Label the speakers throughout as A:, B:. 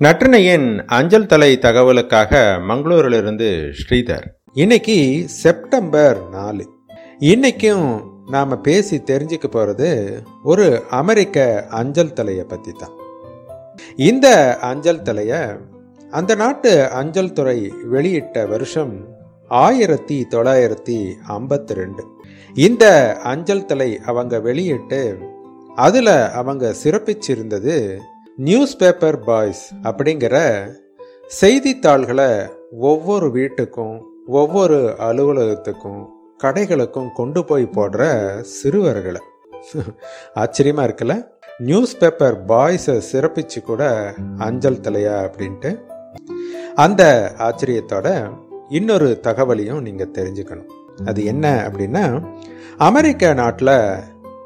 A: நற்றினையின் அஞ்சல் தலை தகவலுக்காக மங்களூரிலிருந்து ஸ்ரீதர். இன்னைக்கு செப்டம்பர் நாலு. இன்னைக்கும் நாம் பேசி தெரிஞ்சுக்க போகிறது ஒரு அமெரிக்க அஞ்சல் தலையை பற்றி தான் இந்த அஞ்சல் தலையை அந்த நாட்டு அஞ்சல் துறை வெளியிட்ட வருஷம் ஆயிரத்தி தொள்ளாயிரத்தி ஐம்பத்தி ரெண்டு இந்த அஞ்சல் தலை அவங்க வெளியிட்டு அதில் அவங்க சிறப்பிச்சிருந்தது நியூஸ் பேப்பர் பாய்ஸ் அப்படிங்கிற செய்தித்தாள்களை ஒவ்வொரு வீட்டுக்கும் ஒவ்வொரு அலுவலகத்துக்கும் கடைகளுக்கும் கொண்டு போய் போடுற சிறுவர்களை. ஆச்சரியமா இருக்குல்ல? நியூஸ் பேப்பர் பாய்ஸை சிறப்பிச்சு கூட அஞ்சல் தலையா அப்படின்ட்டு. அந்த ஆச்சரியத்தோட இன்னொரு தகவலையும் நீங்கள் தெரிஞ்சுக்கணும். அது என்ன அப்படின்னா அமெரிக்க நாட்டில்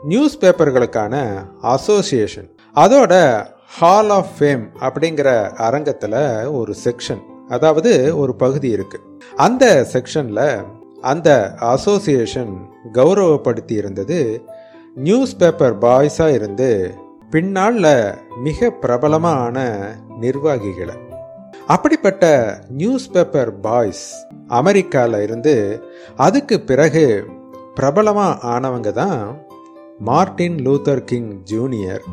A: நியூஸ் பேப்பர்களுக்கான அசோசியேஷன் அதோட ஹால் ஆஃப் ஃபேம் அப்படிங்கிற அரங்கத்தில் ஒரு செக்ஷன் அதாவது ஒரு பகுதி இருக்கு. அந்த செக்ஷனில் அந்த அசோசியேஷன் கௌரவப்படுத்தி இருந்தது நியூஸ் பேப்பர் பாய்ஸாக இருந்து பின்னால் மிக பிரபலமான நிர்வாகிகளை. அப்படிப்பட்ட நியூஸ் பேப்பர் பாய்ஸ் அமெரிக்காவில் இருந்து அதுக்கு பிறகு பிரபலமாக ஆனவங்க தான் மார்டின் லூத்தர் கிங் ஜூனியர்.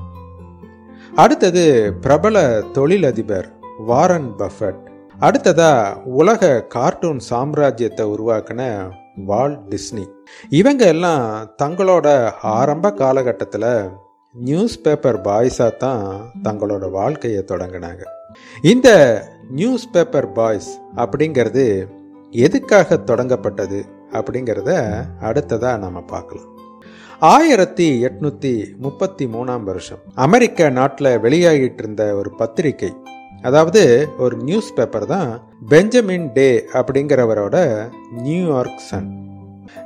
A: அடுத்தது பிரபல தொழிலதிபர் வாரன் பஃபட். அடுத்ததா உலக கார்ட்டூன் சாம்ராஜ்யத்தை உருவாக்கின வால் டிஸ்னி. இவங்க எல்லாம் தங்களோட ஆரம்ப காலகட்டத்தில் நியூஸ் பேப்பர் பாய்ஸாக தான் தங்களோட வாழ்க்கையை தொடங்கினாங்க. இந்த நியூஸ் பேப்பர் பாய்ஸ் அப்படிங்கிறது எதுக்காக தொடங்கப்பட்டது அப்படிங்கிறத அடுத்ததாக நம்ம பார்க்கலாம். ஆயிரத்தி எட்நூத்தி முப்பத்தி மூணாம் வருஷம். அமெரிக்க நாட்டில் வெளியாகிட்டு இருந்த ஒரு பத்திரிகை அதாவது ஒரு நியூஸ் பேப்பர் தான் பெஞ்சமின் டே அப்படிங்கிறவரோட நியூயார்க் சன்.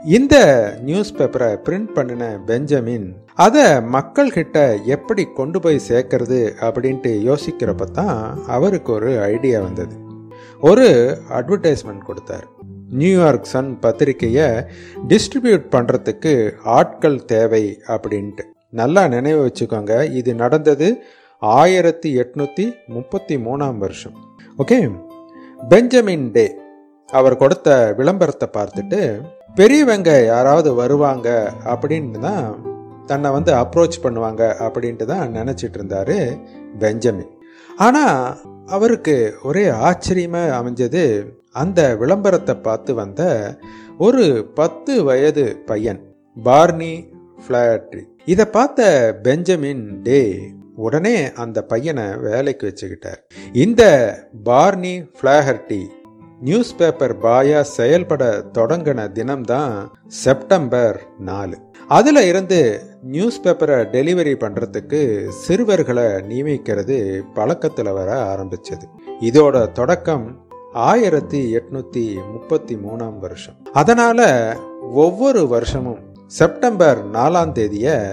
A: இந்த நியூஸ் பேப்பரை பிரிண்ட் பண்ணின பெஞ்சமின் அதை மக்கள்கிட்ட எப்படி கொண்டு போய் சேர்க்கறது அப்படின்ட்டு யோசிக்கிறப்ப தான் அவருக்கு ஒரு ஐடியா வந்தது. ஒரு அட்வர்டைஸ்மெண்ட் கொடுத்தார். நியூயார்க் சன் பத்திரிகையை டிஸ்ட்ரிபியூட் பண்ணுறதுக்கு ஆட்கள் தேவை அப்படின்ட்டு. நல்லா நினைவு வச்சுக்கோங்க. இது நடந்தது ஆயிரத்தி எட்நூற்றி முப்பத்தி மூணாம் வருஷம். ஓகே பெஞ்சமின் டே அவர் கொடுத்த விளம்பரத்தை பார்த்துட்டு பெரியவங்க யாராவது வருவாங்க அப்படின்னு தான் தன்னை வந்து அப்ரோச் பண்ணுவாங்க அப்படின்ட்டு தான் நினச்சிட்டு இருந்தாரு பெஞ்சமின் ஆனால் அவருக்கு ஒரே ஆச்சரியமாக அமைஞ்சது அந்த விளம்பரத்தை பார்த்து வந்த ஒரு பத்து வயது பையன் பார்னி ஃபிளாட்ரி. இதை பார்த்த பெஞ்சமின் டே உடனே அந்த பையனை வேலைக்கு வச்சுக்கிட்டார். இந்த பார்னி ஃபிளாஹர்டி நியூஸ் பேப்பர் பாயா செயல்பட தொடங்கின தினம்தான் செப்டம்பர் நாலு. அதுல இருந்து நியூஸ் பேப்பரை டெலிவரி பண்ணுறதுக்கு சிறுவர்களை நியமிக்கிறது பழக்கத்தில் வர ஆரம்பிச்சது. இதோட தொடக்கம் ஆயிரத்தி எட்நூத்தி முப்பத்தி மூணாம் வருஷம். அதனால ஒவ்வொரு வருஷமும் செப்டம்பர் நாலாம் தேதிய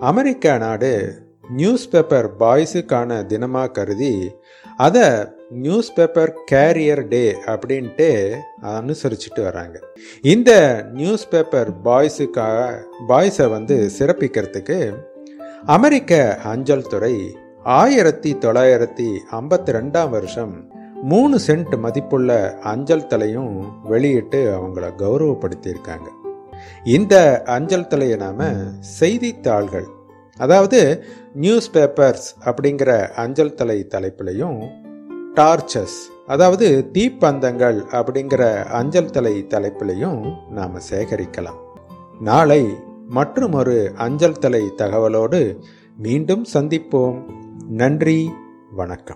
A: அமெரிக்கா நாடு நியூஸ் பேப்பர் பாய்ஸுக்கான தினமாக கருதி அதை நியூஸ் பேப்பர் கேரியர் டே அப்படின்ட்டு அனுசரிச்சுட்டு வராங்க. இந்த நியூஸ் பேப்பர் பாய்ஸுக்காக பாய்ஸை வந்து சிறப்பிக்கிறதுக்கு அமெரிக்க அஞ்சல் துறை ஆயிரத்தி தொள்ளாயிரத்தி ஐம்பத்தி ரெண்டாம் வருஷம் மூணு சென்ட் மதிப்புள்ள அஞ்சல் தலையும் வெளியிட்டு அவங்கள கௌரவப்படுத்தியிருக்காங்க. இந்த அஞ்சல் தலையை நாம் செய்தித்தாள்கள் அதாவது நியூஸ் பேப்பர்ஸ் அப்படிங்கிற அஞ்சல் தலை தலைப்பிலையும் டார்ச்சஸ் அதாவது தீப்பந்தங்கள் அப்படிங்கிற அஞ்சல் தலை தலைப்பிலையும் நாம் சேகரிக்கலாம். நாளை மற்றும் ஒரு அஞ்சல் தலை தகவலோடு மீண்டும் சந்திப்போம். நன்றி வணக்கம்.